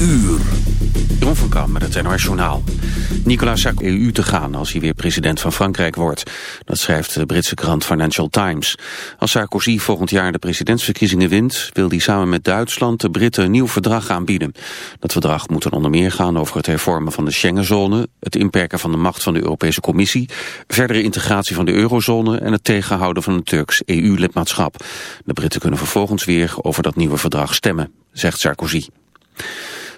uur. Jeroen van Kam met het NOS Journaal. Nicolas Sarkozy EU te gaan als hij weer president van Frankrijk wordt. Dat schrijft de Britse krant Financial Times. Als Sarkozy volgend jaar de presidentsverkiezingen wint... wil hij samen met Duitsland de Britten een nieuw verdrag aanbieden. Dat verdrag moet dan onder meer gaan over het hervormen van de Schengenzone... het inperken van de macht van de Europese Commissie... verdere integratie van de eurozone... en het tegenhouden van een Turks EU-lidmaatschap. De Britten kunnen vervolgens weer over dat nieuwe verdrag stemmen, zegt Sarkozy.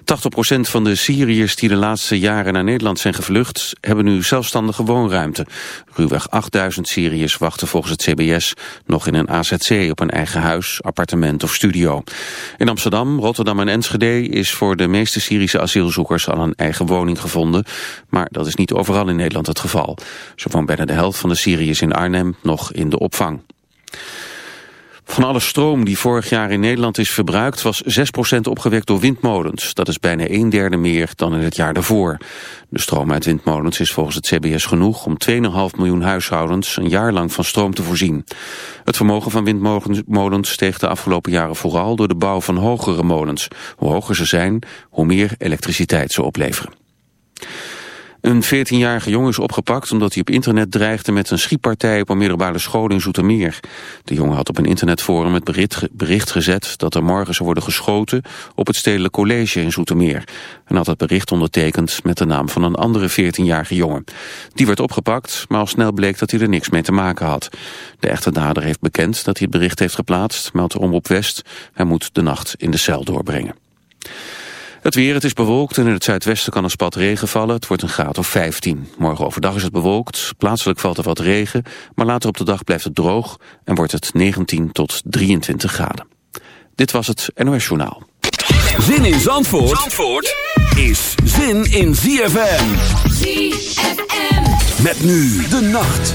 80% van de Syriërs die de laatste jaren naar Nederland zijn gevlucht... hebben nu zelfstandige woonruimte. Ruwweg 8000 Syriërs wachten volgens het CBS nog in een AZC... op een eigen huis, appartement of studio. In Amsterdam, Rotterdam en Enschede is voor de meeste Syrische asielzoekers... al een eigen woning gevonden, maar dat is niet overal in Nederland het geval. Zo woont bijna de helft van de Syriërs in Arnhem nog in de opvang. Van alle stroom die vorig jaar in Nederland is verbruikt was 6% opgewekt door windmolens. Dat is bijna een derde meer dan in het jaar daarvoor. De stroom uit windmolens is volgens het CBS genoeg om 2,5 miljoen huishoudens een jaar lang van stroom te voorzien. Het vermogen van windmolens steeg de afgelopen jaren vooral door de bouw van hogere molens. Hoe hoger ze zijn, hoe meer elektriciteit ze opleveren. Een 14-jarige jongen is opgepakt omdat hij op internet dreigde met een schietpartij op een middelbare school in Zoetermeer. De jongen had op een internetforum het bericht, gezet dat er morgen zou worden geschoten op het Stedelijk College in Zoetermeer. En had het bericht ondertekend met de naam van een andere 14-jarige jongen. Die werd opgepakt, maar al snel bleek dat hij er niks mee te maken had. De echte dader heeft bekend dat hij het bericht heeft geplaatst, meldt op West. Hij moet de nacht in de cel doorbrengen. Het weer, het is bewolkt en in het zuidwesten kan een spat regen vallen. Het wordt een graad of 15. Morgen overdag is het bewolkt, plaatselijk valt er wat regen... maar later op de dag blijft het droog en wordt het 19 tot 23 graden. Dit was het NOS Journaal. Zin in Zandvoort, Zandvoort is zin in ZFM. ZFM. Met nu de nacht.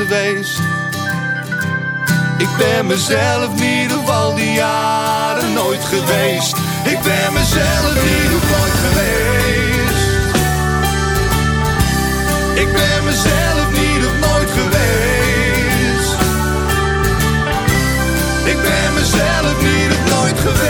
geweest. Ik ben mezelf niet op al die jaren nooit geweest. Ik ben mezelf niet op nooit geweest. Ik ben mezelf niet op nooit geweest. Ik ben mezelf niet op nooit geweest.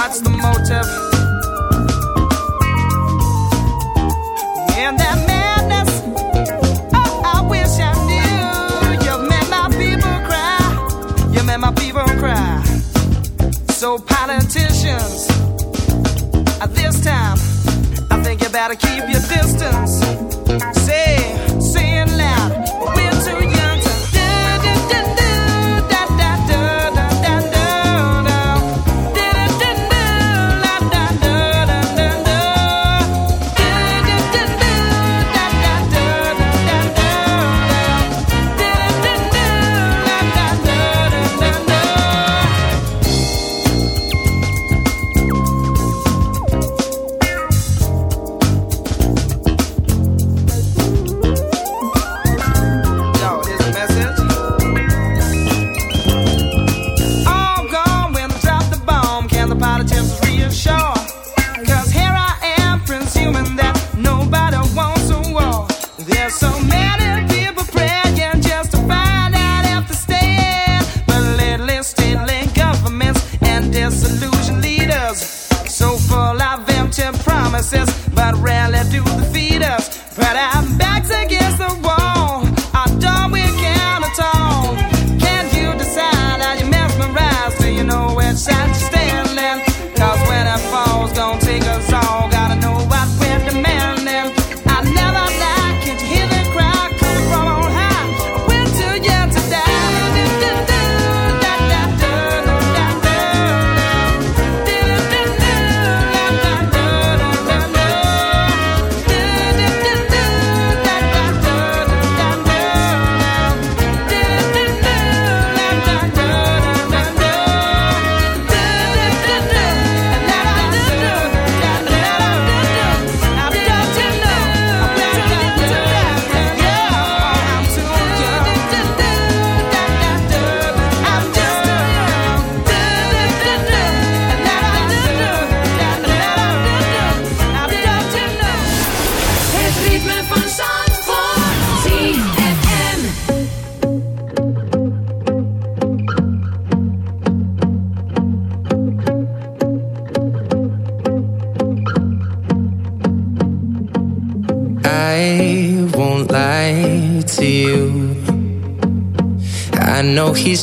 What's the motive? That madness. Oh, I wish I knew. You made my people cry. You made my people cry. So politicians, at this time, I think you better keep your distance. Say.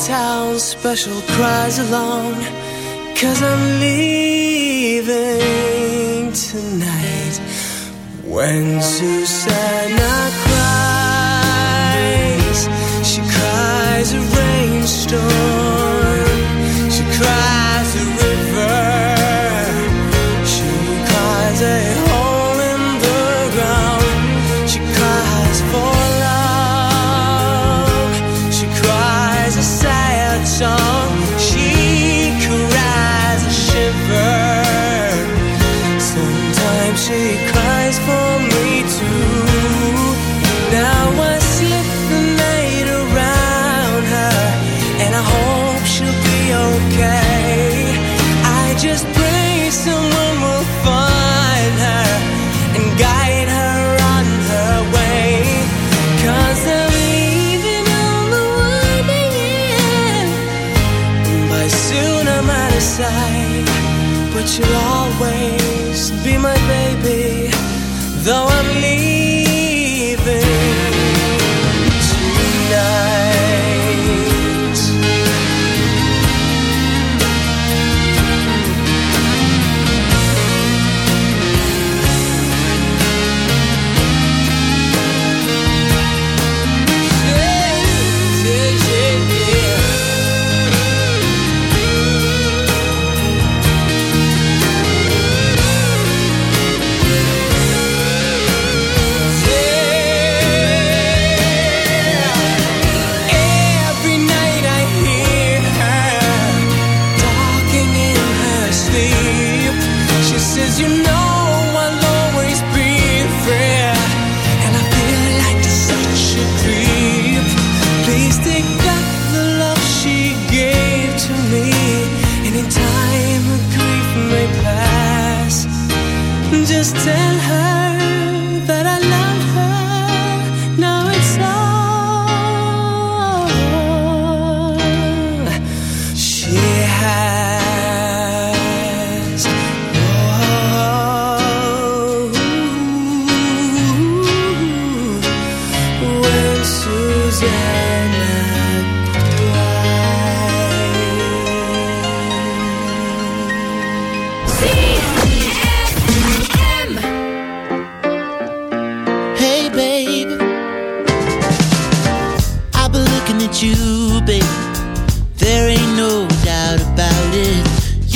downtown special cries along. Cause I'm leaving tonight. When Susanna cries, she cries a rainstorm. She cries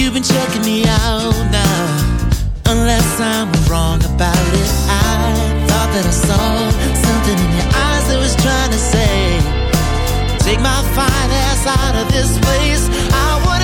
You've been checking me out now. Unless I'm wrong about it. I thought that I saw something in your eyes that was trying to say, Take my fine ass out of this place. I wanna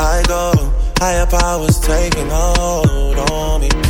I go. Higher powers taking hold on me.